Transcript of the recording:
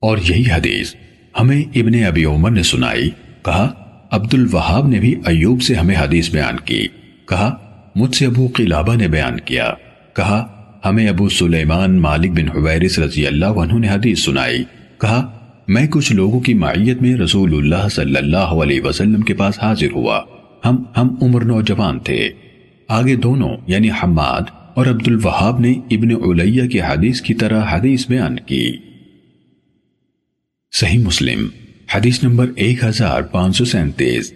اور یہی حدیث ہمیں ابن ابی عمر نے سنائی۔ کہا عبد الوہاب نے بھی ایوب سے ہمیں حدیث بیان کی۔ کہا، مجھ سے ابو قلابہ نے بیان کیا۔ کہا، ہمیں ابو سلیمان مالک بن حویرس رضی اللہ عنہ نے حدیث سنائی۔ کہا، میں کچھ لوگوں کی معیت میں رسول اللہ صلی اللہ علیہ وسلم کے پاس حاضر ہوا۔ ہم ہم عمر نوجوان تھے۔ آگے دونوں یعنی حماد اور عبد الوہاب نے ابن علیہ کی حدیث کی طرح حدیث بیان کی۔ صحیح مسلم حدیث نمبر ایک ہزار پانچ سو سینتیس۔